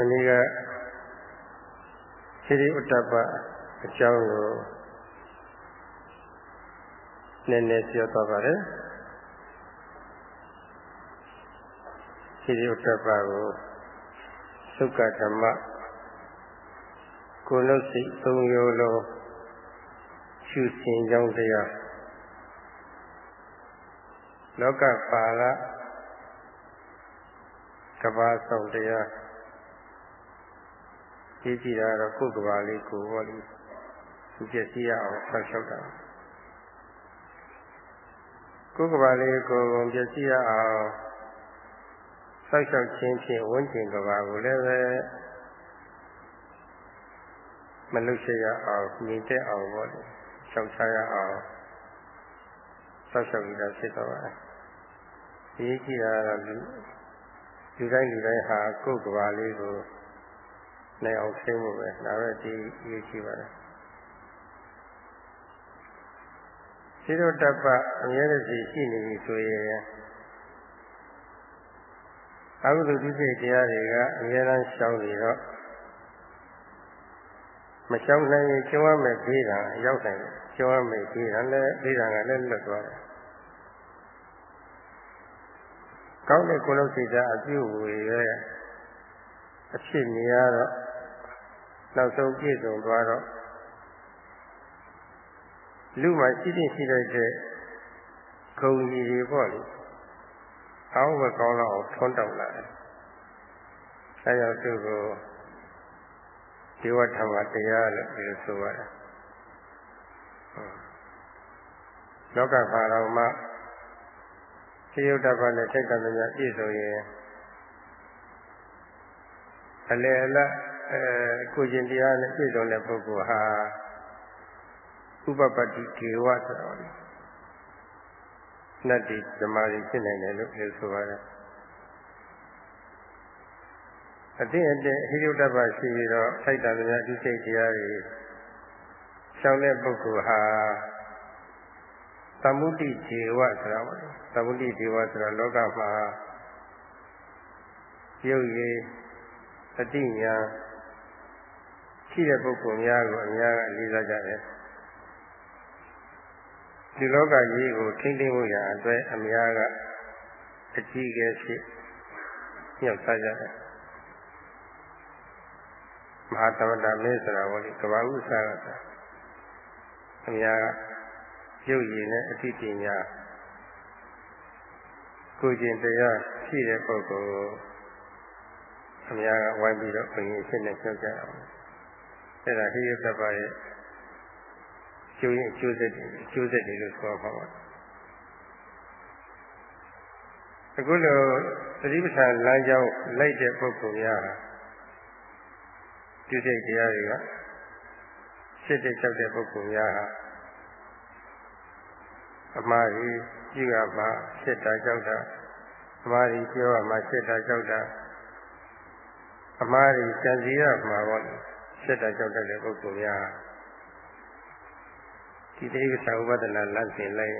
မနေ့ကခြေရိဥတ္တပအကြောင်းကိုနည်းနည်းပြောသွားပါတယ်ခြေရိဥတ္တပကိုသုက္ကဓမ္မကိုလုစိတ်သုံးရိုးလုံးရှုစဉ်ကြောင်းတရားလောကပါဠကဘာဆောင်တရား ကြည့်ကြည့်တာတော့ကိုယ်ကဘာလေးကိုဟောလိသူပြည့်စည်ရအောင်ဆောက်ရှောက်တာကိုယ်ကဘာလေးကိုပြည့်စည်ရအောင်ဆောက်ရှောက်ခြင်းဖြင့်ဝန်းကျင်ကဘာကိုလည်းပဲမလွတ်ရှရအောင်မြင်တဲ့အောင်ပေါ့လေရှောက်ချရအောင်ဆောက်ရှောက်ပြီးတော့ဖြစ်တော့ပါတယ်ဒီကြည့်တာတော့လူတိုင်းလူတိုင်းဟာကိုယ်ကဘာလေးကို နိုင်အောင်သိမှုပဲဒါပဲဒီရေးကြည့်ပါလားစိရောတပ္ပအမြဲတည်းရှိနေပြီဆိုရင်အကုသိုလ်ဒုစိတ်တရားတွေကအမြဲတမ်းရှောင်နေတော့မရှောင်နိုင်ရင်ကျုံရမယ်ဘေးတာရောက်နိုင်တယ်ကျုံရမယ်ဘေးတာလည်းဘေးတာကလည်းလွတ်သွားတယ်ကောင်းတဲ့ကိုယ်လုံးစိတ်ဓာတ်အပြုဝေရဲ့အဖြစ်နေရတော့ နောက်ဆုံးပြည့်စုံသွားတော့လူမှာရှိတဲ့ရှိလိုက်တဲ့ဂုံကြီးတွေပေါ့လေအောင်းဝကောင်းတော့ထွန်းတောက်လာတယ်အဲကြောင့်သူ့ကိုဒီဝထမတရားလို့ပြောဆိုရတယ်လောကဘာတော်မှာသေယုတ်တပတ်နဲ့စိတ်ကံမြတ်ပြည့်စုံရင်အလယ်အလတ် အဲကိုကျင်တရားနဲ့ပြည့်စုံတဲ့ပုဂ္ဂိုလ်ဟာဥပပတ္တိကေဝဆိုတော့နတ်တိဓမ္မတွေဖြစ်နိုင်တယ်လို့ပြောဆိုပါတယ်အတိအတဲ့ဟိရုတ္တပရှိပြီးတော့စိုက်တာများဒီစိတ်တရားတွေရှောင်းတဲ့ပုဂ္ဂိုလ်ဟာသမုဒိဒေဝဆိုတာပါသမုဒိဒေဝဆိုတာလောကမှာရုပ်ရည်အတိညာ ရှိတဲ့ပုဂ္ဂိုလ်များကိုအများကအလေးစားကြတယ်ဒီလောကကြီးကိုထိမ့်သိမ့်မှုရာအတွက်အများကအကြီးအကဲဖြစ်ညှောက်စားကြတယ်မဟာသမတမင်းဆိုတာဟောဒီကဘာဥစ္စာကအများကရုပ်ရည်နဲ့အတိပညာကိုကျင်တရားရှိတဲ့ပုဂ္ဂိုလ်အများကဝိုင်းပြီးတော့ဘုရင်ဖြစ်နေကြောက်ကြအောင် အဲ့ဒါဟိယတပရဲ့ကျိုးရင်ကျိုးဆက်တယ်ကျိုးဆက်တယ်လို့ဆိုပါပါအခုလိုသတိပဋ္ဌာန်လမ်းကြောင်းလိုက်တဲ့ပုဂ္ဂိုလ်များဟာပြုစိတ်တရားတွေကစိတ်တကြောက်တဲ့ပုဂ္ဂိုလ်များဟာအမှားကြီးကြည့်ရမှာစိတ်တာကြောက်တာအမှားကြီးပြောရမှာစိတ်တာကြောက်တာအမှားကြီးစံစီရမှာပေါ့ စိတ်တာကြောက်တဲ့ပုဂ္ဂိုလ်များဒီတိက္ကသဥပဒနာလမ်းစဉ်လိုက်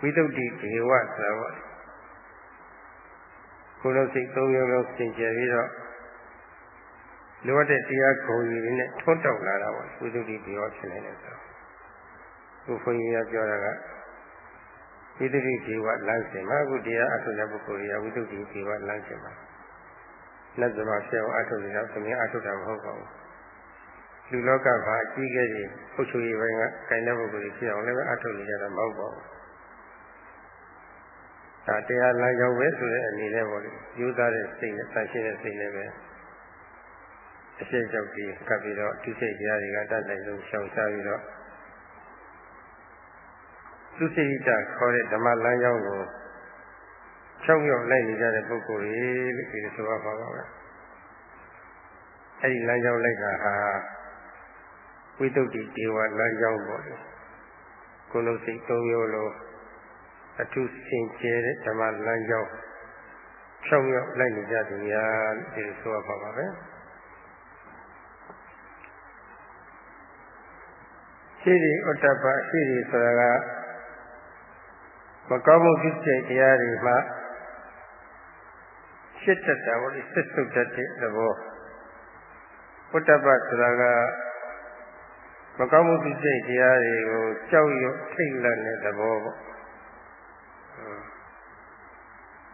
ဝိသုဒ္ဓိဒေဝဆိုတော့ကိုယ်လုံးစိတ်သုံးမျိုးလုံးသင်ကျပြီးတော့လိုအပ်တဲ့တရားဂုဏ်ကြီးတွေနဲ့ထွန်းတောက်လာတာပေါ့ဝိသုဒ္ဓိဒေဝဖြစ်နေတယ်ဆိုတော့ခုခွန်ကြီးကပြောတာကဝိသုဒ္ဓိဒေဝလမ်းစဉ်မှာအခုတရားအထုတဲ့ပုဂ္ဂိုလ်တွေကဝိသုဒ္ဓိဒေဝလမ်းစဉ်မှာ လက်သမားဖြစ်အောင်အထုနေတော့သမီးအထုတာမဟုတ်ပါဘူးလူလောကမှာအကြီးကြီးကြီးအုပ်ချုပ်ရေးပိုင်းကကိုင်တဲ့ပုဂ္ဂိုလ်ဖြစ်အောင်လည်းအထုနေကြတာမဟုတ်ပါဘူးဒါတရားလမ်းကြောင်းပဲဆိုတဲ့အနေနဲ့ပေါ့လေယူသားတဲ့စိတ်နဲ့ဆန့်ရှင်းတဲ့စိတ်နဲ့ပဲအရှိကြောက်ပြီးကပ်ပြီးတော့သူစိတ်တရားတွေကတတ်နိုင်လို့ရှောင်ရှားပြီးတော့သူစိတ်တခေါ်တဲ့ဓမ္မလမ်းကြောင်းကို ချောက်ရောက်လိုက်နေကြတဲ့ပုဂ္ဂိုလ်တွေလို့ဒီလိုဆိုပါပါပဲအဲဒီလမ်းကြောင်းလိုက်တာဟာဝိတုဒ္ဓိဒေဝလမ်းကြောင်းပေါ့လေကိုယ်လုံးစိတ်သုံးမျိုးလုံးအထုစင်ကြဲတဲ့ဓမ္မလမ်းကြောင်းချောက်ရောက်လိုက်နေကြသူများဒီလိုဆိုပါပါပဲရှိဒီဥတ္တပရှိဒီဆိုတာကမကောင်းမှုဖြစ်တဲ့တရားတွေမှာ ရှစ်တက်တာပေါ့လေစစ်စုတ်တတ်တဲ့သဘောဝတ္တပဆိုတာကမကောင်းမှုသိစိတ်တရားတွေကိုကြောက်ရွံ့ထိတ်လန့်တဲ့သဘောပေါ့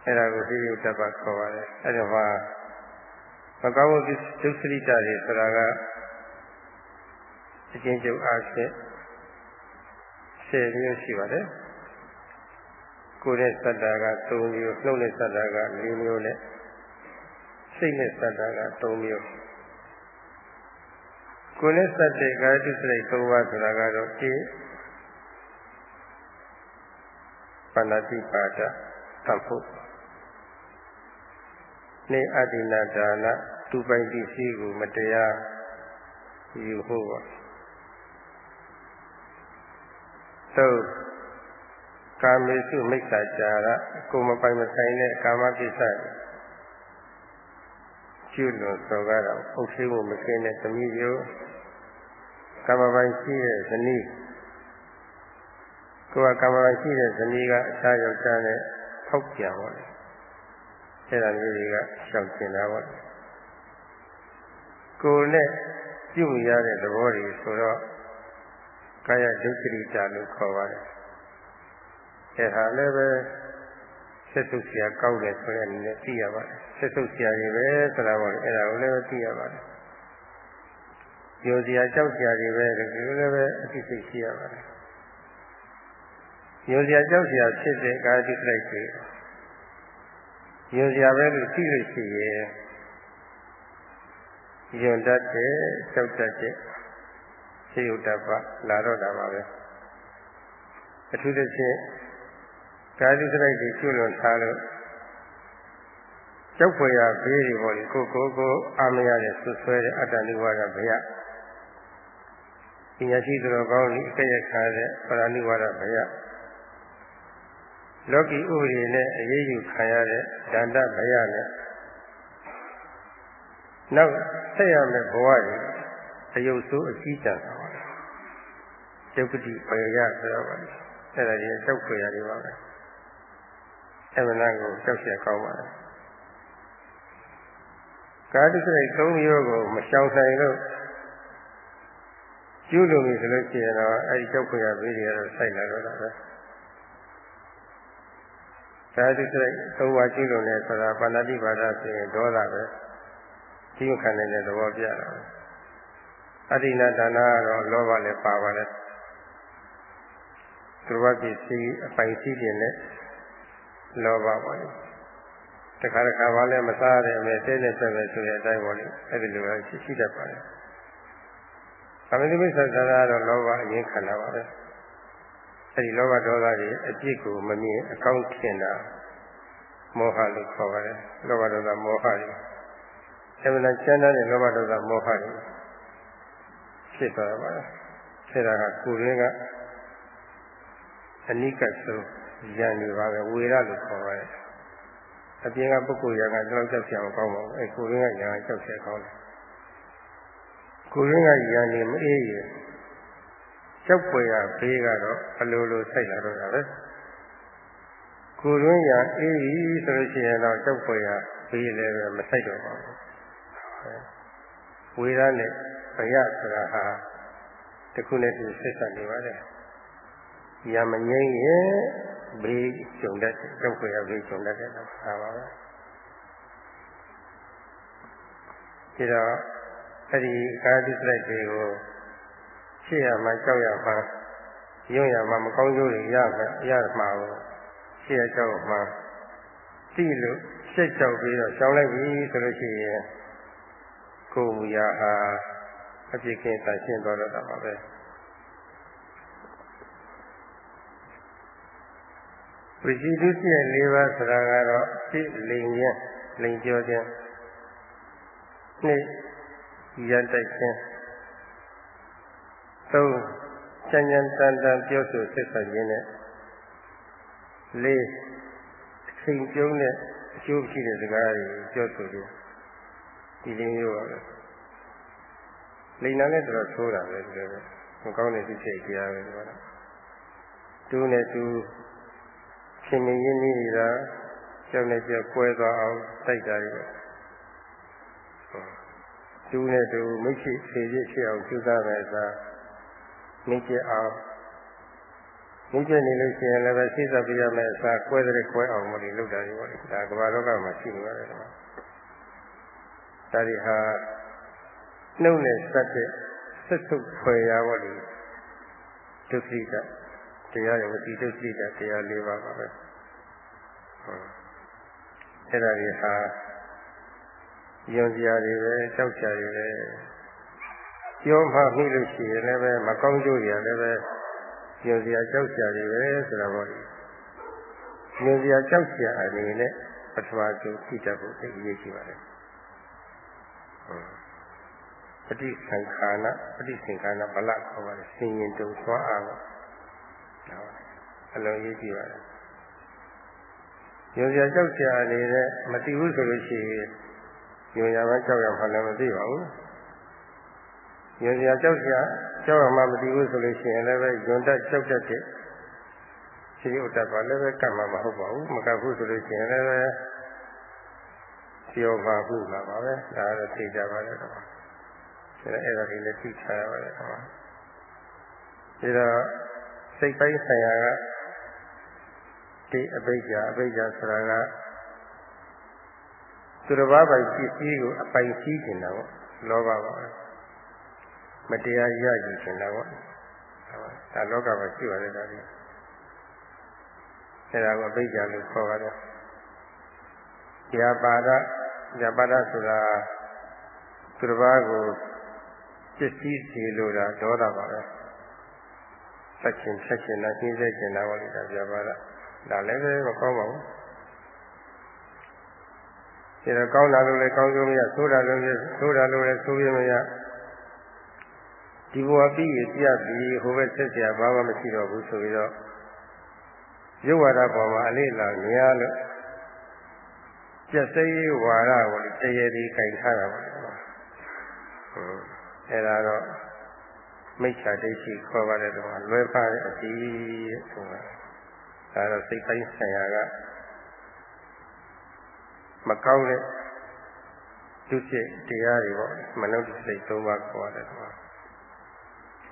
အဲ့ဒါကိုဟိယုတ္တပခေါ်ပါတယ်အဲ့ဒါမှာမကောင်းမှုဒုစရိတတွေဆိုတာကအချင်းချုပ်အားဖြင့်10မျိုးရှိပါတယ်ကိုယ်နဲ့စက်တာက3မျိုးနှုတ်နဲ့စက်တာက4မျိုးနဲ့ စိတ်နဲ့စက်တာက3မျိုးကိုယ်နဲ့စက်တဲ့ကာယတုစိတ်3ပါးဆိုတာကတော့1ပဏာတိပါဒသတ်ဖို့နေအတ္တိနာဒါနသူပိုင်ပစ္စည်းကိုမတရားယူဖို့ပါသုံးကာမေစုမိစ္ဆာကြာရကိုမပိုင်မဆိုင်တဲ့ကာမကိစ္စ ကျွလွန်စောကားတော့အုပ်ရှိမှုမကင်းတဲ့သမီးမျိုးကာမပိုင်ရှိတဲ့ဇနီးကိုယ်ကကာမပိုင်ရှိတဲ့ဇနီးကအခြားယောက်ျားနဲ့ဖောက်ပြန်ပါလေအဲ့ဒါမျိုးတွေကရှောင်ကျင်တာပါကိုယ်နဲ့ပြုရတဲ့သဘောတွေဆိုတော့ကာယဒုက္ခရိတာလို့ခေါ်ပါတယ်အဲ့ဒါလည်းပဲ ဆက်စုပ်ဆရာကောက်တယ်ဆိုတဲ့အနေနဲ့သိရပါတယ်ဆက်စုပ်ဆရာတွေပဲဆိုတာပေါ့အဲ့ဒါကိုလည်းသိရပါတယ်ပြောစရာကြောက်စရာတွေပဲဒီလိုလည်းပဲအသိစိတ်ရှိရပါတယ်ပြောစရာကြောက်စရာဖြစ်တဲ့ကာတိကလိုက်တွေပြောစရာပဲလို့သိလို့ရှိရဲ့ယွန်တတ်တဲ့ကြောက်တတ်တဲ့စေယုတ်တပလာတော့တာပါပဲအထူးသဖြင့် ကာယစရိုက်တွေကျွလွန်ထားလို့ကြောက်ဖွယ်ရဘေးတွေပေါ့လေကိုကိုကိုအာမရတဲ့ဆွဆွဲတဲ့အတ္တနိဝါဒဗျာပညာရှိသူတော်ကောင်းကြီးအကဲ့ရခါတဲ့ပရဏိဝါဒဗျာလောကီဥပဒေနဲ့အရေးယူခံရတဲ့ဒန္တဗျာနဲ့နောက်ဆက်ရမယ့်ဘဝတွေအယုတ်ဆိုးအကြီးကျယ်တာပါဒုက္ခတိပယ်ရဆိုတော့ပါအဲ့ဒါကြီးကြောက်ဖွယ်ရတယ်ပါပဲ အမှန်တကိုကြောက်ရကောင်းပါလားကာတိစိတ်သုံးမျိုးကိုမရှောင်နိုင်လို့ကျူးလွန်ပြီဆိုလို့ရှိရင်တော့အဲဒီကြောက်ဖွယ်ရဘေးတွေကတော့စိုက်လာတော့တာပဲကာတိစိတ်သုံးပါးကျူးလွန်တယ်ဆိုတာပါဏာတိပါဒဆိုရင်ဒေါသပဲကြီးခံနိုင်တဲ့သဘောပြတာပဲအဋ္ဌိနာဒါနကတော့လောဘလည်းပါပါလေသူတော်ပစ္စည်းအပိုင်ရှိခြင်းနဲ့ လောဘပါလေတခါတခါပါလဲမစားရတဲ့အမေတဲတဲ့ဆက်ပဲဆိုတဲ့အတိုင်းပါလေအဲ့ဒီလိုပဲရှိရှိတတ်ပါလေသမတိမိစ္ဆာသာကတော့လောဘအရင်ခန္ဓာပါပဲအဲ့ဒီလောဘဒေါသတွေအပြစ်ကိုမမြင်အကောင်းထင်တာမောဟလို့ခေါ်ပါတယ်လောဘဒေါသမောဟတွေအဲ့ဒါကျမ်းတဲ့လောဘဒေါသမောဟတွေဖြစ်သွားပါလားဖြစ်တာကကိုယ်ရင်းကအနိကဆုံး ရံနေပါပဲဝေရလို့ခေါ်ပါတယ်အပြင်ကပုဂ္ဂိုလ်ရံကတော့ကြောက်ကြအောင်ကောင်းပါဘူးအဲကိုယ်ရင်းကရံကကြောက်ကြကောင်းတယ်ကိုယ်ရင်းကရံနေမအေးရကြောက်ပွေရဘေးကတော့အလိုလိုစိုက်လာတော့တာပဲကိုယ်ရင်းရံအေးပြီဆိုလို့ရှိရင်တော့ကြောက်ပွေရဘေးလည်းမစိုက်တော့ပါဘူးဝေရနဲ့ဘယဆိုတာဟာတခုနဲ့တူဆက်ဆက်နေပါတယ်။ရမငိမ့်ရဲ့ ဘေးကျုံတတ်တယ်ကြောက်ခွေရဘေးကျုံတတ်တယ်တော့ဟာပါပဲ။ဒီတော့အဲ့ဒီကာယတိစရိုက်တွေကိုရှေ့ရမှာကြောက်ရမှာရုံရမှာမကောင်းကျိုးတွေရမှာရမှာကိုရှေ့ရကြောက်မှာတိလို့ရှက်ကြောက်ပြီးတော့ရှောင်းလိုက်ပြီဆိုလို့ရှိရင်ကိုယ်မူရာဟာအပြစ်ကင်းတန်ရှင်းသွားတော့တာပါပဲ ဝိစီတုစီရဲ့၄ပါးဆိုတာကတော့စိတ်လိမ်ခြင်းလိမ်ပြောခြင်းနှစ်ရတိုက်ခြင်းသုံးချမ်းချမ်းတန်တန်ပြောဆိုဆက်ဆံခြင်းနဲ့လေးအချိန်ကျုံးတဲ့အကျိုးရှိတဲ့စကားတွေပြောဆိုခြင်းဒီလိုမျိုးပါပဲလိန်နာနဲ့တော့ဆိုးတာပဲဒီလိုပဲမကောင်းတဲ့သိစိတ်တရားပဲဒီကတော့တူနဲ့တူ ရှင်မင်းရင်းကြီးတွေကကြောက်နေကြကွဲသွားအောင်တိုက်တာတွေသူနဲ့သူမိတ်ရှိဖြေရရှိအောင်ကြိုးစားမယ်သာမိကျအောင်မိကျနေလို့ရှိရင်လည်းပဲစိတ်သက်ပြရမယ်အစားကွဲတဲ့ကွဲအောင်မလို့လုပ်တာတွေပေါ့လေဒါကမ္ဘာလောကမှာရှိနေပါတယ်ကွာဒါဒီဟာနှုတ်နဲ့စက်တဲ့ဆက်စုပ်ဖွယ်ရပေါ့လေဒုက္ခိတ တရားရဲ့ဝတိဒုက္ခိတတရား၄ပါးပါပဲဟုတ်အဲ့ဒါတွေဟာယုံကြည်တွေပဲကြောက်ကြတွေပဲပြောမှမိလို့ရှိရင်လည်းပဲမကောင်းကျိုးတွေလည်းပဲယုံကြည်ကြောက်ကြတွေပဲဆိုတာပေါ့လေယုံကြည်ကြောက်ကြအနေနဲ့ပထမဆုံးသိတတ်ဖို့သိရရှိပါတယ်ပฏิသင်္ခါရပฏิသင်္ခါရဗလခေါ်ပါတယ်ဆင်ရင်တုံသွားအားပါ အလုံးရေးကြည့်ပါတယ်ယုံကြည်ကြောက်ကြအနေနဲ့မသိဘူးဆိုလို့ရှိရင်ညဉ့်ရမှကြောက်ရမှလည်းမသိပါဘူးညဉ့်ရကြောက်ကြကြောက်ရမှမသိဘူးဆိုလို့ရှိရင်လည်းပဲယွန်တက်ကြောက်တတ်တဲ့ရှိဥတ္တပါလည်းပဲကတ်မှာမဟုတ်ပါဘူးမကတ်ဘူးဆိုလို့ရှိရင်လည်းပဲပြောပါဘူးလားပါပဲဒါတော့သိကြပါလေတော့ဒါအဲ့ဒါလေးလည်းသိချရပါတယ်ကွာဒါတော့ စိတ်ပိုင်းဆိုင်ရာကဒီအဘိဓါအဘိဓါဆိုတာကသူတစ်ပါးပိုင်ပစ္စည်းကိုအပိုင်စီးနေတာပေါ့လောဘပါပဲမတရားရယူနေတာပေါ့ဒါလောကမှာရှိပါတယ်ဒါလေးအဲဒါကိုအဘိဓါလို့ခေါ်ပါတယ်ဇာပါဒဇာပါဒဆိုတာသူတစ်ပါးကိုပစ္စည်းစီလို့တာဒေါသပါပဲ ဆက်ချင်းဖြတ်ချင်းနဲ့ရှင်းစေချင်တာပေါ့လေဒါဇာပါဒဒါလည်းပဲမကောင်းပါဘူးဒီတော့ကောင်းတာလို့လည်းကောင်းကျိုးမရဆိုးတာလို့လည်းဆိုးတာလို့လည်းဆိုးပြမရဒီဘဝပြီးရပြပြီးဟိုဘက်ဆက်เสียဘာမှမရှိတော့ဘူးဆိုပြီးတော့ရုပ်ဝါဒပေါ်မှာအလေးလာနေရလို့ကျက်စိတ်ဝါဒကိုတရေဒီခြင်ထားတာပါဟုတ်အဲ့ဒါတော့ မိစ္ဆာဒိဋ္ဌိခေါ်ပါတယ်တော့လွဲပါတဲ့အတိဆိုတာဒါတော့စိတ်ပိုင်းဆိုင်ရာကမကောင်းတဲ့ဒုစိတ်တရားတွေပေါ့မနုဿစိတ်၃ပါးခေါ်ရတယ်ကွာ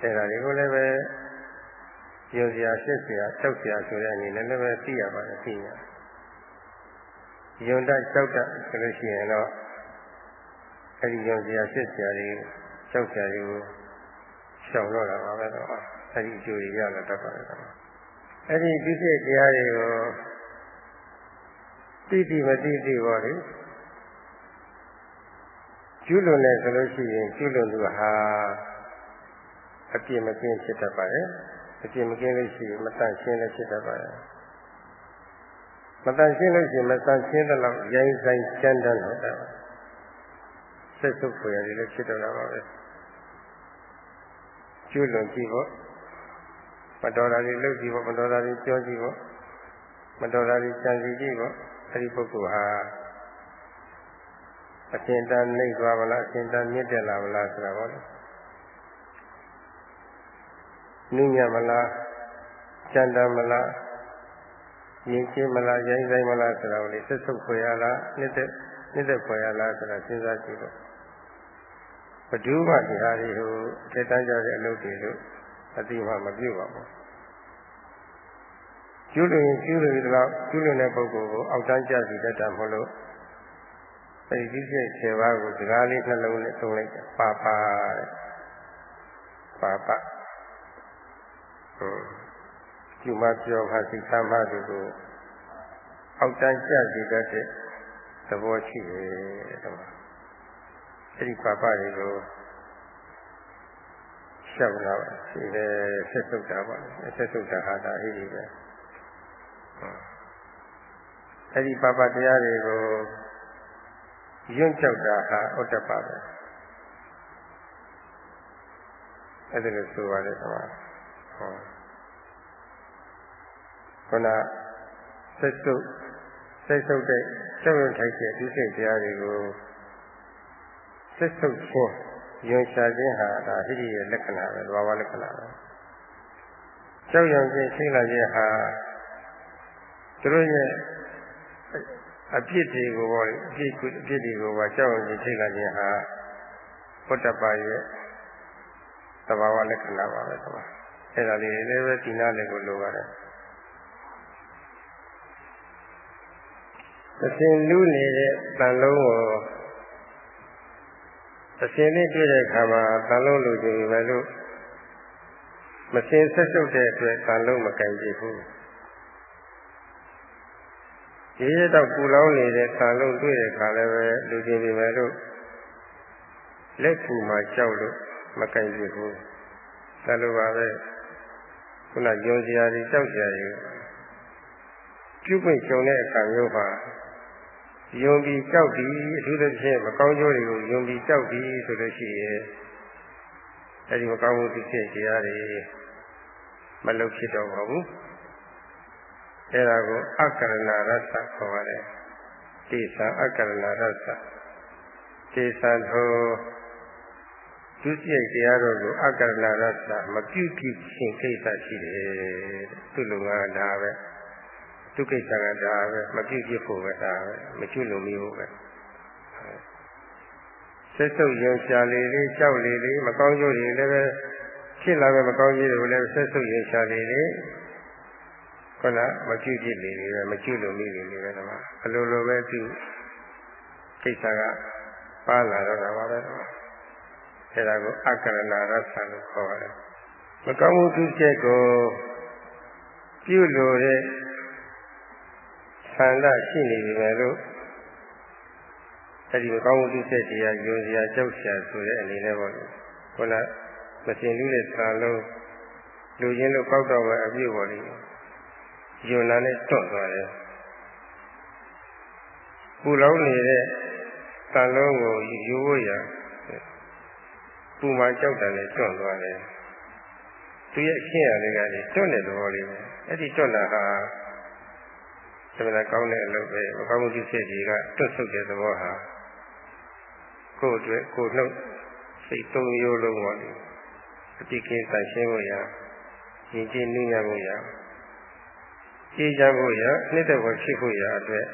အဲဒါတွေကိုလည်းပဲယုံစရာရှင်းစရာတောက်စရာဆိုတဲ့အနေနဲ့လည်းပဲသိရပါတယ်သိရယုံတတ်တောက်တတ်ဆိုလို့ရှိရင်တော့အဲဒီယုံစရာရှင်းစရာတွေတောက်စရာတွေကို ရှောင်တော့တာပါပဲတော့အဲဒီအကျိုးတွေရလာတတ်ပါတယ်ကွာအဲ့ဒီဒုစိတ်တရားတွေကိုတိတိမတိတိပေါ့လေကျွလွန်နေဆိုလို့ရှိရင်ကျွလွန်သူဟာအပြစ်မကင်းဖြစ်တတ်ပါတယ်အပြစ်မကင်းလို့ရှိရင်မတန့်ရှင်းလည်းဖြစ်တတ်ပါတယ်မတန့်ရှင်းလို့ရှိရင်မတန့်ရှင်းတဲ့လောက်ရိုင်းဆိုင်ကျမ်းတမ်းတော့တယ်ဆက်စုပ်ဖွယ်ရည်လည်းဖြစ်တော့တာပါပဲ ကျွလွန်ကြည့်ဖို့မတော်တာတွေလုပ်ကြည့်ဖို့မတော်တာတွေပြောကြည့်ဖို့မတော်တာတွေကြံစီကြည့်ဖို့အဲဒီပုဂ္ဂိုလ်ဟာအရှင်တန်နှိပ်သွားမလားအရှင်တန်မြင့်တက်လာမလားဆိုတာပေါ့လေနုညမလားကျန်တမလားရင်ချင်းမလားရိုင်းဆိုင်မလားဆိုတာကိုလေဆက်ဆုပ်ခွေရလားနှစ်သက်နှစ်သက်ခွေရလားဆိုတာစဉ်းစားကြည့်တော့ ဘဒုမှဒီဟာတွေကိုအထက်တန်းကြတဲ့အလုပ်တွေလို့အတိမမပြုတ်ပါဘူးကျူးလွန်ကျူးလွန်ပြီးတော့ကျူးလွန်တဲ့ပုဂ္ဂိုလ်ကိုအောက်တန်းကျစီတတ်တာမဟုတ်လို့အဲဒီဒီကျ7ပါးကိုစကားလေးနှလုံးနဲ့သုံးလိုက်ပါပါပါပါဟုတ်ကျူမပြောခါစိတ်ဆမ်းမှသူကိုအောက်တန်းကျစီတတ်တဲ့သဘောရှိတယ်တော့ အဲဒီပါပါတွေကိုရှောက်လာပါရှိတယ်ဆက်စုပ်တာပါဆက်စုပ်တာဟာဒါဟိဒီပဲအဲ့ဒီပပတရားတွေကိုယွန့်ကြောက်တာဟာဥတ္တပပဲအဲ့ဒါလို့ဆိုပါတယ်ကွာဟောခုနစိတ်ဆုပ်စိတ်ဆုပ်တဲ့ကျောက်ရွံ့ထိုက်တဲ့ဒီစိတ်တရားတွေကို စိတ်ဆုပ်ခြင်းယွန်ရှာခြင်းဟာဒါဟိရိရဲ့လက္ခဏာပဲသဘာဝလက္ခဏာပဲကျောက်ရွံ့ခြင်းရှိလာခြင်းဟာသူတို့ရဲ့အပြစ်တွေကိုပေါ့အပြစ်အပြစ်တွေကိုပါကြောက်ရွံ့ထိတ်လာခြင်းဟာဘုဒ္ဓပါရဲ့သဘာဝလက္ခဏာပါပဲကွာအဲ့ဒါလေးလည်းပဲဒီနာလေးကိုလိုပါတယ်အစဉ်လူနေတဲ့တန်လုံးကို အစဉ်လေးတွေ့တဲ့အခါမှာတန်လုံးလိုချင်ပဲလို့မစင်ဆက်စုပ်တဲ့အတွက်တန်လုံးမကင်ကြည့်ဘူးဒီရတော့ပူလောင်းနေတဲ့တန်လုံးတွေ့တဲ့အခါလည်းပဲလူချင်ပြီပဲလို့လက်ကူမှာကြောက်လို့မကင်ကြည့်ဘူးဒါလိုပါပဲခုနယုံစရာတွေကြောက်စရာတွေပြုပွင့်ကြုံတဲ့အခါမျိုးမှာ ယုံပြီးကြောက်ပြီးအထူးသဖြင့်မကောင်းကျိုးတွေကိုယုံပြီးကြောက်ပြီးဆိုလို့ရှိရင်အဲဒီမကောင်းမှုသိတဲ့တရားတွေမလုပ်ဖြစ်တော့ပါဘူးအဲဒါကိုအကရဏရသခေါ်ပါတယ်တိသံအကရဏရသတိသံသောဒုစရိုက်တရားတို့ကိုအကရဏရသမပြုဖြစ်ခြင်းကိစ္စရှိတယ်သူ့လူကဒါပဲ သူကိစ္စကဒါပဲမပြုဖြစ်ဖို့ပဲဒါပဲမကျွလို့မရဘူးပဲဆက်စုပ်ရုံရှာလေးလေးကြောက်လေးလေးမကောင်းကျိုးတွေလည်းပဲဖြစ်လာမဲ့မကောင်းကျိုးတွေကိုလည်းဆက်စုပ်ရုံရှာလေးလေးခုနမကျွဖြစ်လေးလေးပဲမကျွလို့မိလေးလေးပဲတော့အလိုလိုပဲသူကိစ္စကပါလာတော့တာပါပဲတော့အဲဒါကိုအကရဏရသလို့ခေါ်ရတယ်မကောင်းမှုသူချက်ကိုပြုလို့တဲ့ ဆန္ဒရှိနေပြီပဲလို့အဲဒီမကောင်းမှုသူချက်တရားယုံစရာကြောက်စရာဆိုတဲ့အနေနဲ့ပေါ့လေခုနမစင်လူတဲ့သာလုံးလူချင်းလို့ကောက်တော့ပဲအပြည့်ပေါ်လေယုံနာနဲ့တွန့်သွားတယ်ပူလောင်နေတဲ့သာလုံးကိုယူဖို့ရပူမှကြောက်တယ်နဲ့တွန့်သွားတယ်သူရဲ့အရှင်းရလေးကလေတွန့်တဲ့သဘောလေးပဲအဲ့ဒီတွန့်တာဟာ သမဏကောင်းတဲ့အလုပ်ပဲမကောင်းမှုဖြစ်ဖြစ်ကြီးကတွတ်ဆုပ်တဲ့သဘောဟာကိုယ်အတွက်ကိုယ်နှုတ်စိတ်သုံးရိုးလုံးပါလေအတိကင်းဆိုင်ရှင်းဖို့ရရင်ကျင်းနှင်းရဖို့ရကြည်ကြဖို့ရနှစ်သက်ဖို့ဖြစ်ဖို့ရအတွက်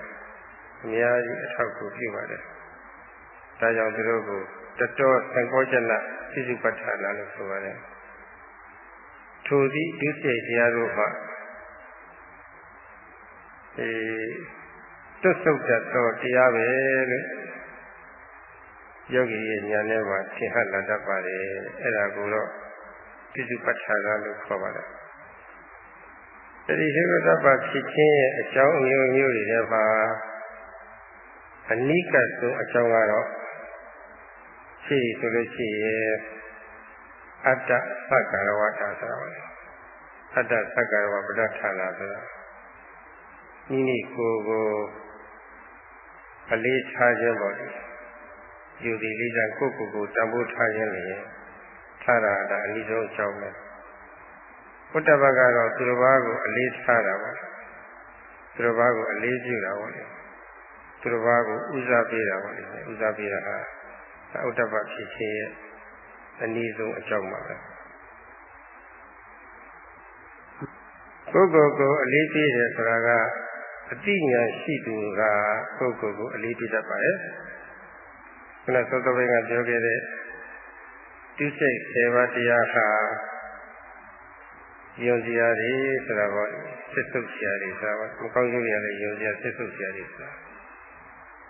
အများကြီးအထောက်အကူပြုပါတယ်ဒါကြောင့်သူတို့ကိုတတော်သံဃောကျနစိစုပဋ္ဌာနာလို့ဆိုပါတယ်ထိုသည့်ဒုစရိုက်တရားတို့မှာ အဲတွတ်ဆုတ်တတ်သောတရားပဲလို့ယောဂီရဲ့ဉာဏ်ထဲမှာသင်ဟလာတတ်ပါတယ်အဲ့ဒါကိုတော့စိစုပဋ္ဌာနာလို့ခေါ်ပါတယ်တတိရှိကတ္တပဖြစ်ခြင်းရဲ့အကြောင်းအမျိုးမျိုးတွေထဲမှာအနိကဆုံးအကြောင်းကတော့ရှိဆိုလို့ရှိရင်အတ္တသက္ကာရဝတ္တဆိုတာပါအတ္တသက္ကာရဝပဋ္ဌာနာဆိုတာ မိမိကိုယ်ကိုအလေးထားခြင်းပေါ့လေယူဒီလေးစားကိုယ့်ကိုယ်ကိုတံပိုးထားခြင်းလေထားတာဒါအနည်းဆုံးအကြောင်းပဲဘုဒ္ဓဘာသာကတော့သူတစ်ပါးကိုအလေးထားတာပါသူတစ်ပါးကိုအလေးပြုတာပေါ့လေသူတစ်ပါးကိုဥစားပေးတာပေါ့လေဥစားပေးတာဟာဥဒ္ဒပဖြစ်ခြင်းရဲ့အနည်းဆုံးအကြောင်းပါပဲ ပုဂ္ဂိုလ်ကိုအလေးပေးတယ်ဆိုတာကအတိညာရှိသူကပုဂ္ဂိုလ်ကိုအလေးပေးတတ်ပါရဲ့ခုနသောတော်ဘင်ကပြောခဲ့တဲ့တိစိတ်ဆေဝတရားဟာယုံစရာတွေဆိုတာပေါ့စစ်ဆုပ်စရာတွေဆိုတာပေါ့မကောင်းကျိုးရလည်းယုံစရာစစ်ဆုပ်စရာတွေဆိုတာ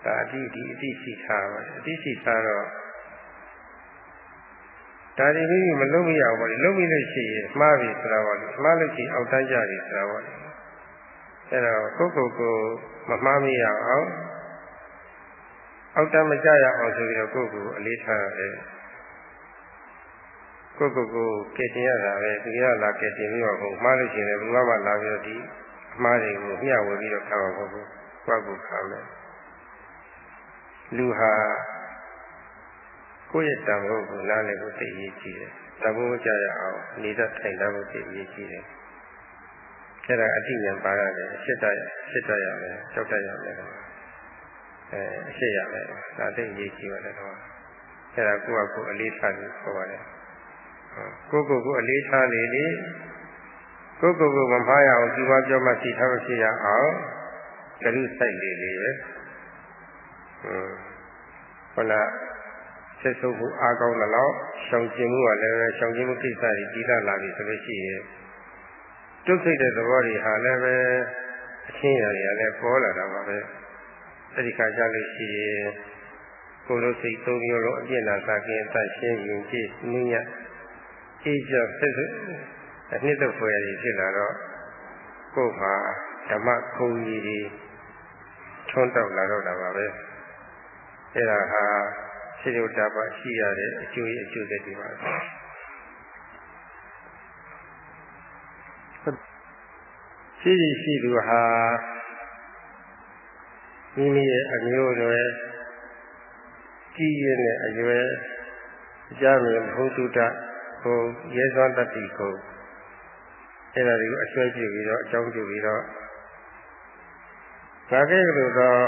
ဒါအတိဒီအတိရှိထားပါအတိရှိထားတော့ ဒါဒီမိမိမလုံးမရဘူးပေါ့လေလုံးမိလို့ရှိရင်မှားပြီဆိုတာပေါ့လေမှားလို့ရှိရင်အောက်တန်းကြပြီဆိုတာပေါ့လေအဲ့တော့ကိုယ့်ကိုယ်ကိုမမှားမရအောင်အောက်တန်းမကြရအောင်ဆိုပြီးတော့ကိုယ့်ကိုယ်အလေးထားရတယ်ကိုယ့်ကိုယ်ကိုကယ်တင်ရတာပဲဒီကလာကယ်တင်ပြီးတော့ဟိုမှားလို့ရှိရင်လည်းဘုရားမလာပြီးတော့ဒီအမှားတွေကိုမျှဝေပြီးတော့ခံမှာမဟုတ်ဘူးကိုယ့်ကိုယ်ခံမယ်လူဟာ ကိုယ့်ရဲ့တန်ဖိုးကိုနားလည်ဖို့သိရေးကြည့်တယ်တန်ဖိုးကြရအောင်နေတတ်ထိုင်တတ်ဖို့သိရေးကြည့်တယ်အဲ့ဒါအတိညာပါရတယ်အဖြစ်တတ်ဖြစ်တတ်ရမယ်ကြောက်တတ်ရမယ်အဲအဖြစ်ရမယ်ဒါသိရေးကြည့်ပါတယ်တော့အဲ့ဒါကိုယ့်အကိုအလေးထားပြီးခေါ်ပါတယ်ကိုယ့်ကိုယ်ကိုအလေးထားလေလေကိုယ့်ကိုယ်ကိုမမှားရအောင်ဒီမှာပြောမှသိထားမရှိရအောင်ဂရုစိုက်လေလေပဲခုန ဆက်ဆုပ်မှုအားကောင်းသလောက်ရှောင်ကျင်မှုကလည်းရှောင်ကျင်မှုကိစ္စတွေကြီးလာလာပြီဆိုလို့ရှိရင်တုတ်ဆိတ်တဲ့သဘောတွေဟာလည်းပဲအချင်းရာတွေကလည်းပေါ်လာတာပါပဲအဲ့ဒီခါကျလို့ရှိရင်ကိုယ်တို့စိတ်သုံးမျိုးလုံးအပြည့်နာစာကင်းအသက်ရှင်းရင်ကြည့်နည်းညအေးကြောဆက်စုအနှစ်သက်ဖွယ်ရည်ဖြစ်လာတော့ကိုယ်မှာဓမ္မခုံကြီးတွေထွန်းတောက်လာတော့တာပါပဲအဲ့ဒါဟာ စေတုတ္တပရှိရတဲ့အကျိုးအကျိုးသက်တွေပါရှိရှိသူဟာမိမိရဲ့အမျိုးတွေကြီးရင်းတဲ့အရွယ်အကြမြင်ဘုသူတ္တဟိုရဲစွမ်းတတိကိုအဲ့ဒါတွေကိုအဆွဲကြည့်ပြီးတော့အကြောင်းပြုပြီးတော့ဒါကဲလို့တော့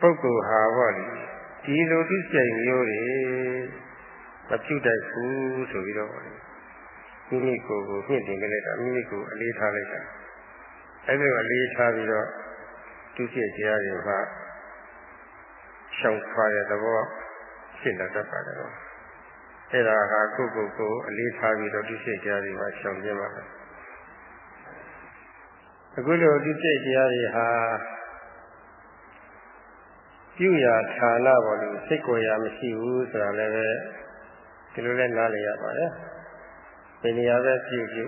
ပုဂ္ဂိုလ်ဟာပေါ့လေ ဒီလိုသူစိတ်မျိုးတွေမပြုတ်တတ်ဘူးဆိုပြီးတော့ပေါ့လေမိမိကိုယ်ကိုမြင့်တင်ကြလိုက်တာမိမိကိုယ်အလေးထားလိုက်တာအဲ့ဒီလိုအလေးထားပြီးတော့သူစိတ်တရားတွေကရှောင်ခွာတဲ့သဘောရှင်းလာတတ်ပါတယ်တော့အဲ့ဒါဟာကိုယ့်ကိုယ်ကိုအလေးထားပြီးတော့သူစိတ်တရားတွေကရှောင်ပြပါမယ်အခုလိုသူစိတ်တရားတွေဟာ ပြုရာဌာနပေါ်လို့စိတ်ကိုယ်ရာမရှိဘူးဆိုတာလည်းပဲဒီလိုလဲနားလည်ရပါတယ်။ဒီနေရာပဲပြုပြု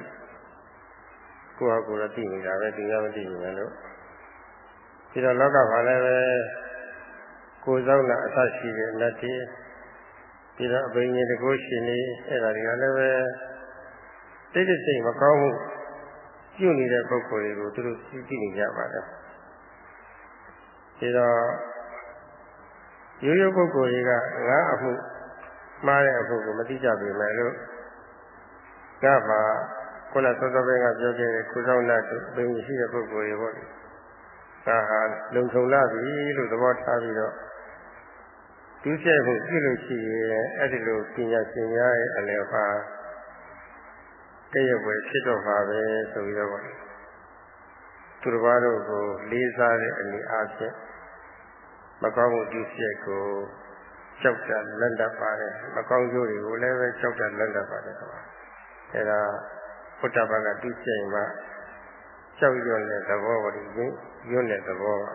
ကိုယ့်ဟာကိုယ်တော့သိနေတာပဲဒီကမသိဘူးလို့ဒီတော့လောကမှာလည်းပဲကိုယ်ဆောင်တာအသရှိတဲ့လက်တည်းဒီတော့အဘိညာဉ်တကုရှင်နေအဲ့ဒါတွေကလည်းပဲတိတ်တိတ်စိတ်မကောင်းမှုပြုနေတဲ့ပုဂ္ဂိုလ်တွေကိုသူတို့သိသိနေကြပါတယ်ဒီတော့ ရိုးရိုးပုဂ္ဂိုလ်တွေကငါအမှုမှားတဲ့အဖို့ကိုမသိကြပေမဲ့လို့ကပါခုနစောစောပိုင်းကပြောခဲ့တဲ့ကုသောနာတို့ဘယ်ရှိတဲ့ပုဂ္ဂိုလ်တွေပေါ့လေဒါဟာလုံခြုံလာပြီလို့သဘောထားပြီးတော့ဒီကျက်ဖို့ပြုလို့ရှိရင်အဲ့ဒီလိုပညာရှင်များရဲ့အလယ်ပါတည့်ရပွဲဖြစ်တော့ပါပဲဆိုပြီးတော့သူတစ်ပါးတို့ကိုလေးစားတဲ့အနေအားဖြင့် မကောင်းမှုပြုချက်ကိုကြောက်တာလက်တတ်ပါတယ်မကောင်းကျိုးတွေကိုလည်းပဲကြောက်တာလက်တတ်ပါတယ်ကွာအဲဒါဘုဒ္ဓဘာသာပြုချက်ရင်မှကြောက်ရွံ့တဲ့သဘောကိုညွညွန့်တဲ့သဘောပါ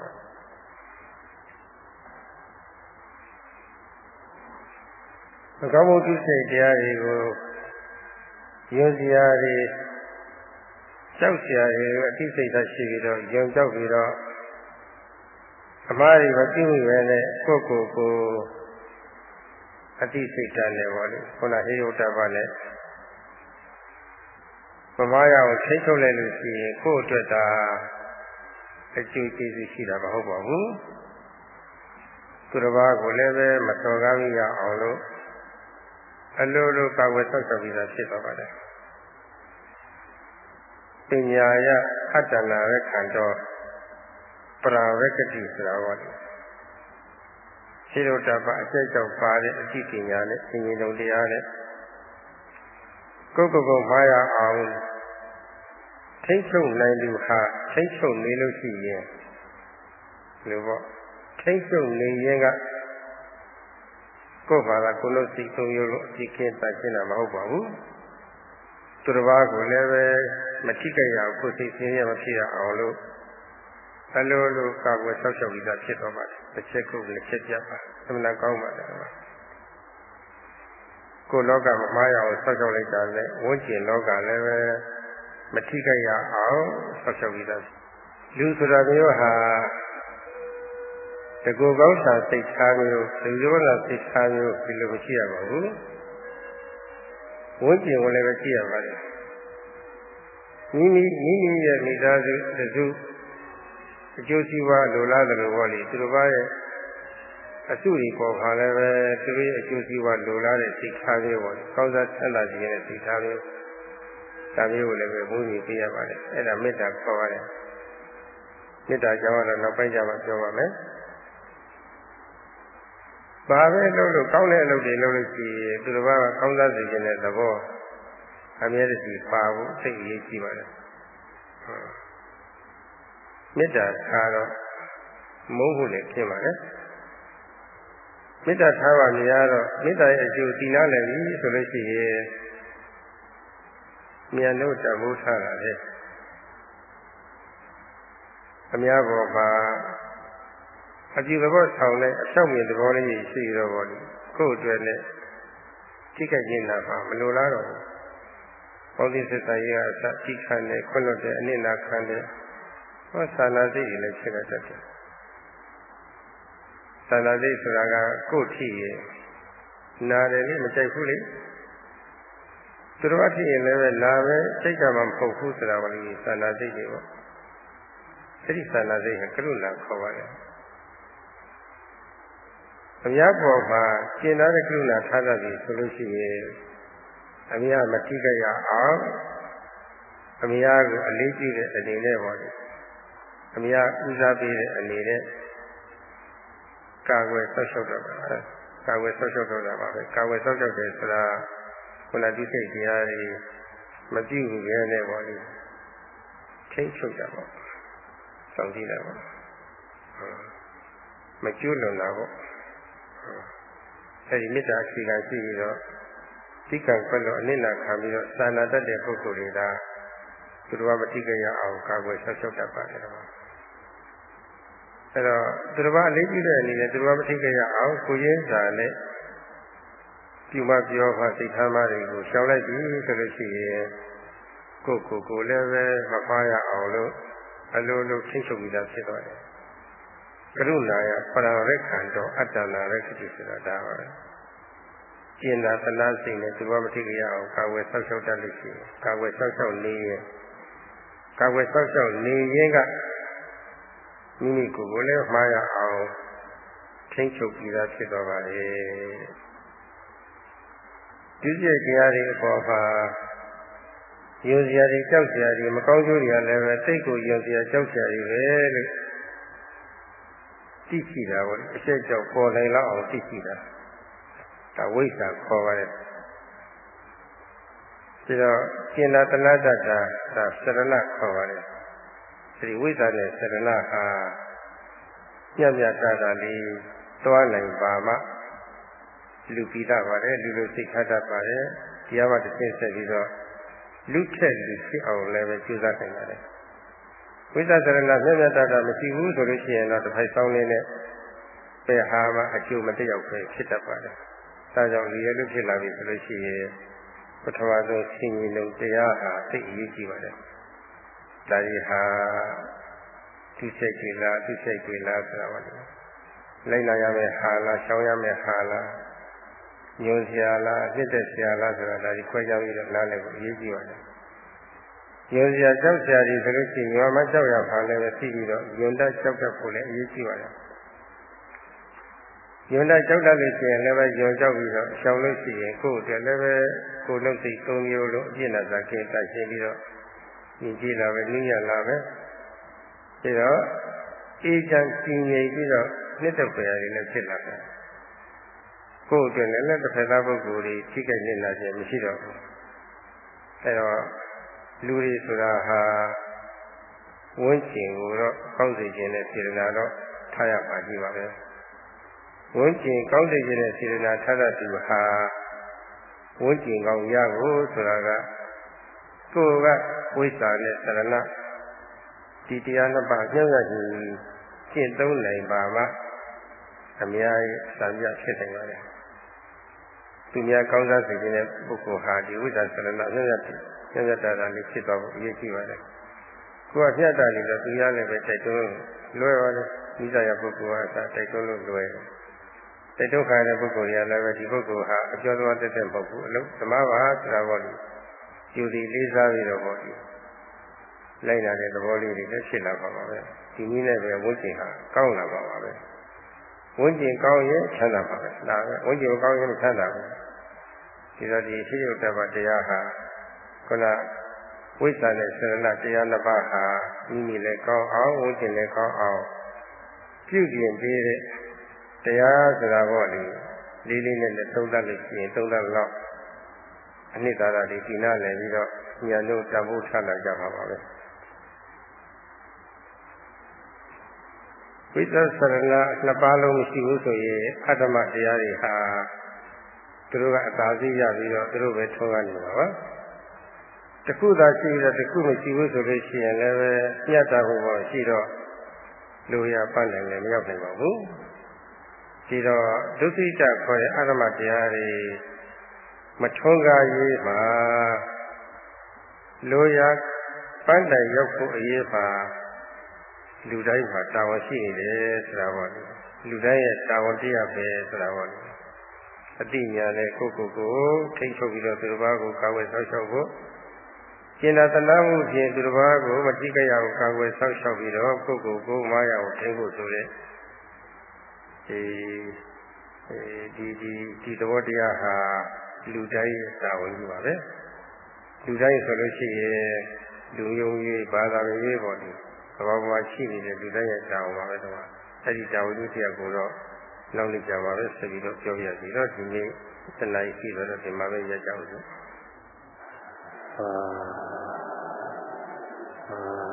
မကောင်းမှုပြုချက်တရားတွေကိုယုံစရာတွေကြောက်စရာတွေအသိစိတ်ဓာတ်ရှိပြီးတော့ယုံကြောက်ပြီးတော့ အမှားတွေမပြုမိပဲနဲ့ကိုယ့်ကိုယ်ကိုအတိစိတ်တန်တယ်ပေါ့လေခုနဟိယုတ္တပနဲ့ပမာယကိုထိထုတ်လိုက်လို့ရှိရင်ကိုယ့်အတွက်သာအကျိုးကျေးဇူးရှိတာမဟုတ်ပါဘူးသူတစ်ပါးကိုလည်းပဲမတော်ကားမိရအောင်လို့အလိုလိုကာဝယ်ဆောက်ရှောက်ပြီးသားဖြစ်သွားပါတယ်ပညာယအတ္တနာရခန္တော ပရာဝကတိဆိုတာဟောတယ်ရှိရုတ္တပအကျက်ကြောင့်ပါတဲ့အတိပညာနဲ့အင်ကြီးလုံးတရားနဲ့ကိုယ်ကိုယ်ကိုမှားရအောင်ထိတ်ချုပ်နိုင်သူဟာထိတ်ချုပ်နေလို့ရှိရင်လို့ပေါ့ထိတ်ချုပ်နေရင်ကကိုယ်ဘာသာကိုယ်လို့စိတ်ဆုံးရလို့အကြည့်ကင်းတတ်ခြင်းတာမဟုတ်ပါဘူးသူတစ်ပါးကိုလည်းပဲမထိကြရအောင်ကိုယ်စိတ်ဆင်းရဲမဖြစ်ရအောင်လို့ အလိုလိုကာကွယ်ဆောက်ရှောက်ပြီးသားဖြစ်တော့ပါတယ်တစ်ချက်ခုတစ်ချက်ပြပါသမဏကောင်းပါတယ်ကိုလောကမမှားရအောင်ဆောက်ရှောက်လိုက်တာနဲ့ဝန်းကျင်လောကလည်းပဲမထိခိုက်ရအောင်ဆောက်ရှောက်ပြီးသားလူဆိုတာမျိုးဟာတကူကောင်းစာစိတ်ထားမျိုးလူရောလာစိတ်ထားမျိုးဒီလိုမရှိရပါဘူးဝန်းကျင်ဝင်လည်းပဲကြည့်ရပါတယ်မိမိမိမိရဲ့မိသားစုတစု အကျိုးစီးပွားလိုလားတယ်လို့ဟောလေသူတို့ဘာရဲ့အစုတွေပေါ်ခါလည်းပဲသူတို့ရဲ့အကျိုးစီးပွားလိုလားတဲ့စိတ်ထားမျိုးပေါ့ကောင်းစားဆန္ဒခြင်းရဲ့စိတ်ထားမျိုးဒါမျိုးကိုလည်းပဲဘုန်းကြီးသိရပါတယ်အဲ့ဒါမေတ္တာခေါ်ရတယ်မေတ္တာကြောင့်တော့နောက်ပိုင်းကျမှပြောပါမယ်ဘာပဲလုပ်လို့ကောင်းတဲ့အလုပ်တွေလုပ်လို့ရှိရင်သူတို့ကကောင်းစားစေခြင်းတဲ့သဘောအမြဲတည်းပါဖို့စိတ်အရေးကြီးပါတယ်ဟုတ် မေတ္တာထားတော့မုန်းဖို့လည်းဖြစ်ပါလေမေတ္တာထားပါနေရတော့မေတ္တာရဲ့အကျိုးတည်နာလည်းပြီဆိုလို့ရှိရင်မြန်လို့တမိုးထားတာလေအများပေါ်မှာအကြည့်သဘောဆောင်တဲ့အဖြောက်မြင်သဘောလေးရှိတော့ဘောလေကိုယ့်အတွက်နဲ့ထိခိုက်နေတာပါမလိုလားတော့ဘောဓိသစ္စာရေးအစထိခံတယ်ခွင့်လွတ်တယ်အနစ်နာခံတယ် ဟောသာနာစိတ်တွေလည်းဖြစ်တတ်တယ်သာနာစိတ်ဆိုတာကကိုယ့်ထိရဲ့နာတယ်လေမကြိုက်ဘူးလေသူတော်ဖြစ်ရင်လည်းပဲနာပဲစိတ်ကမှမဟုတ်ဘူးဆိုတာကလည်းသာနာစိတ်တွေပေါ့အဲ့ဒီသာနာစိတ်ကကရုဏာခေါ်ပါတယ်အများပေါ်မှာကျင်သားတဲ့ကရုဏာထားတတ်ပြီဆိုလို့ရှိရင်အမြတ်မတိကြရအောင်အမြတ်ကိုအလေးပြုတဲ့အနေနဲ့ပေါ့လေ အမြတ်ဦးစားပေးတဲ့အနေနဲ့ကာကွယ်ဆောက်ရှောက်တော့ပါကာကွယ်ဆောက်ရှောက်တော့တာပါပဲကာကွယ်ဆောက်ရှောက်တယ်ဆိုတာခုနတိစိတ်တရားတွေမပြုဘူးရဲ့နဲ့ပေါ့လေထိတ်ချုပ်တာပေါ့စောင့်ကြည့်တာပေါ့မကျွလွန်တာပေါ့အဲဒီမေတ္တာအခြေခံရှိပြီးတော့တိကံခွက်လို့အနစ်နာခံပြီးတော့သာနာတတ်တဲ့ပုဂ္ဂိုလ်တွေကသူတို့ကမတိကြရအောင်ကာကွယ်ဆောက်ရှောက်တတ်ပါတယ်တော့ အဲတော့သူတို့ကအလေးပြုတဲ့အနေနဲ့သူတို့ကမတိကြရအောင်ကိုရင်းစာနဲ့ပြုမပြောပါစိတ်ထားမှတွေကိုရှောင်လိုက်ပြီဆိုလို့ရှိရင်ကိုကိုကိုလည်းပဲမဖားရအောင်လို့အလိုလိုထိချုပ်ပြီးသားဖြစ်သွားတယ်ကရုဏာယပရရိခန္တောအတ္တနာရခတိဆိုတာဒါပါပဲကျင်တာသလားစိတ်နဲ့သူဘာမထိကြရအောင်ကာဝယ်ဆောက်ရှောက်တတ်လို့ရှိရင်ကာဝယ်ဆောက်ရှောက်နေရင်ကာဝယ်ဆောက်ရှောက်နေရင်က မိမိကိုယ်ကိုလည်းမှားရအောင်ထိချုပ်ပြီးသားဖြစ်သွားပါလေဒီကျက်တရားတွေအပေါ်မှာယုံစရာတွေကြောက်စရာတွေမကောင်းကျိုးတွေကလည်းပဲစိတ်ကိုယုံစရာကြောက်စရာတွေပဲလို့သိရှိတာပေါ့အချက်ကြောင့်ပေါ်နိုင်လောက်အောင်သိရှိတာဒါဝိဇ္ဇာခေါ်ပါတယ်ဒီတော့ကျင်နာတနာတ္တာဒါသရဏခေါ်ပါတယ် ဒီဝိဇ္ဇာနဲ့သရဏဟာပြပြတာတာလေးသွားနိုင်ပါမှလူပိတာပါတယ်လူလူစိတ်ခတ်တတ်ပါတယ်တရားမှတစ်ဆင့်ဆက်ပြီးတော့လူထက်လူဖြစ်အောင်လည်းပဲကြိုးစားနိုင်ပါတယ်ဝိသသရဏမြတ်မြတ်တာတာမရှိဘူးဆိုလို့ရှိရင်တော့တစ်ဖိုက်ဆောင်လေးနဲ့ပေဟာမအကျိုးမတရောက်ပဲဖြစ်တတ်ပါတယ်။ဒါကြောင့်ဒီရလို့ဖြစ်လာပြီဆိုလို့ရှိရင်ပထမဆုံးဆင်ញင်လုံးတရားဟာသိအရေးကြီးပါတယ်။ ဒါကြီးဟာသူစိတ်ကြီးလားသူစိတ်ကြီးလားဆိုတာပါလေ။လိုက်လာရမယ်ဟာလားရှောင်ရမယ်ဟာလားညွန်စရာလားအစ်တဲ့ဆရာလားဆိုတာဒါကြီးခွဲခြားပြီးတော့နားလည်ဖို့အရေးကြီးပါတယ်။ယုံစရာကြောက်စရာတွေဆိုလို့ရှိရင်ညီမကြောက်ရပါလည်းပဲသိပြီးတော့ယုံတတ်ကြောက်တတ်ဖို့လည်းအရေးကြီးပါတယ်ယုံတတ်ကြောက်တတ်လို့ရှိရင်လည်းပဲယုံကြောက်ပြီးတော့ရှောင်လို့ရှိရင်ကိုယ့်အတွက်လည်းပဲကိုယ်လုံးစိတ်သုံးမျိုးလုံးအပြည့်နဲ့သာကင်းတတ်ရှင်းပြီးတော့ ညီကြည့်လာပဲနည်းရလာပဲဒါတော့အေးချမ်းကြည်ငြိမ်ပြီးတော့နှစ်သက်ဖွယ်ရည်လည်းဖြစ်လာတယ်ကိုယ့်အတွက်လည်းတစ်ဖက်သားပုဂ္ဂိုလ်တွေထိခိုက်နေတာခြင်းမရှိတော့ဘူးအဲတော့လူတွေဆိုတာဟာဝန်းကျင်ကိုတော့ကောင်းစေခြင်းနဲ့စေတနာတော့ထားရပါကြည့်ပါပဲဝန်းကျင်ကောင်းစေခြင်းနဲ့စေတနာထားတတ်သူဟာဝန်းကျင်ကောင်းရကိုဆိုတာကကိုယ်က ဝိစာနဲ့သရဏဒီတရားနှစ်ပါးညှို့ရခြင်းကျင့်သုံးနိုင်ပါမှအများကြီးစာပြဖြစ်နိုင်ပါတယ်သူများကောင်းစားစေခြင်းနဲ့ပုဂ္ဂိုလ်ဟာဒီဝိဇ္ဇာသရဏညှို့ရခြင်းညံ့တာတာလေးဖြစ်သွားဖို့အရေးကြီးပါတယ်။ကိုယ်ကပြတ်တာလေးတော့သူရလည်းပဲတိုက်တွန်းလွယ်ပါတယ်။မိသားရပုဂ္ဂိုလ်ဟာတိုက်တွန်းလို့လွယ်တယ်။တိုက်တွန်းခံတဲ့ပုဂ္ဂိုလ်ရလည်းပဲဒီပုဂ္ဂိုလ်ဟာအကျော်သွားတတ်တဲ့ပုဂ္ဂိုလ်အလုံးဓမ္မပါဆိုတာပေါ့လေ။ ယူသည်လေးစားပြီးတော့ပေါ့လေ။လိုက်လာတဲ့သဘောလေးတွေလည်းဖြစ်လာပါပါပဲ။ဒီနည်းနဲ့ပဲဝိကျင်ဟာကောင်းလာပါပါပဲ။ဝိကျင်ကောင်းရင်ချမ်းသာပါပဲ။ဒါပဲဝိကျင်ကောင်းရင်ချမ်းသာပါဒီတော့ဒီရှိရုပ်တပတ်တရားဟာခုနဝိသနဲ့စေရဏတရားနှစ်ပါးဟာမိမိလည်းကောင်းအောင်ဝိကျင်လည်းကောင်းအောင်ပြုပြင်ပေးတဲ့တရားဆိုတာပေါ့လေလေးလေးနဲ့နဲ့သုံးသပ်လို့ရှိရင်သုံးသပ်တော့ အနှစ်သာရတွေဒီနာလည်းပြီးတော့ဉာဏ်တို့တဖို့ထလာကြပါပါပဲဝိသသရဏနှစ်ပါးလုံးမရှိဘူးဆိုရင်အတ္တမတရားတွေဟာသူတို့ကအသာစီးရပြီးတော့သူတို့ပဲထုံးကနေပါပါတခုသာရှိပြီးတော့တခုမရှိဘူးဆိုလို့ရှိရင်လည်းပဲပြတ်တာဖို့ပေါ့ရှိတော့လူရပတ်နိုင်လည်းမရောက်နိုင်ပါဘူးဒီတော့ဒုတိယခေါ်တဲ့အတ္တမတရားတွေ မထုံးကားရေးမှာလူရပန်းတိုင်ရောက်ဖို့အရေးပါလူတိုင်းမှာတာဝန်ရှိနေတယ်ဆိုတာပေါ့လေလူတိုင်းရဲ့တာဝန်တရားပဲဆိုတာပေါ့လေအတိညာနဲ့ကိုယ့်ကိုယ်ကိုထိတ်ချုပ်ပြီးတော့သူတစ်ပါးကိုကာဝယ်ဆောက်ရှောက်ဖို့ကျင်နာတနာမှုဖြင့်သူတစ်ပါးကိုမတိကြရအောင်ကာဝယ်ဆောက်ရှောက်ပြီးတော့ကိုယ့်ကိုယ်ကိုမားရအောင်ထိန်းဖို့ဆိုတဲ့ဒီဒီဒီဒီသဘောတရားဟာ လူတိုင်းရဲ့တာဝန်ကြီးပါပဲလူတိုင်းဆိုလို့ရှိရင်လူယုံကြီးဘာသာရေးပေါ့ဒီကဘာမှာရှိနေတဲ့လူတိုင်းရဲ့တာဝန်ပါပဲတော့အဲ့ဒီတာဝန်ကြီးတရားကိုတော့နောက်နေ့ကြပါပဲဆက်ပြီးတော့ပြောပြစီတော့ဒီနေ့တဏှာရှိတော့ဒီမှာပဲရကြအောင်စို့အာအာ